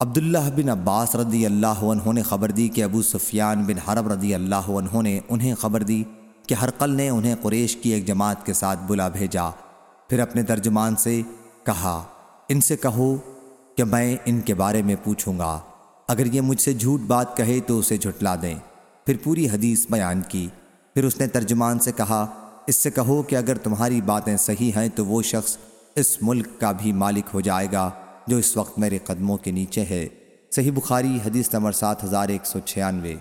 عبداللہ بن عباس رضی اللہ عنہ نے خبر دی کہ ابو سفیان بن حرب رضی اللہ عنہ نے انہیں خبر دی کہ ہرقل نے انہیں قریش کی ایک جماعت کے ساتھ بلا بھیجا۔ پھر اپنے ترجمان سے کہا، ان سے کہو کہ میں ان کے بارے میں پوچھوں گا۔ اگر یہ مجھ سے جھوٹ بات کہے تو اسے جھٹلا دیں۔ پھر پوری حدیث بیان کی۔ پھر اس نے ترجمان سے کہا، اس سے کہو کہ اگر تمہاری باتیں صحیح ہیں تو وہ شخص اس ملک کا بھی مالک ہو جائے گا۔ جو اس وقت میرے قدموں کے نیچے ہے۔ صحیح بخاری حدیث نمبر سات ہزار ایک سو چھیانوے۔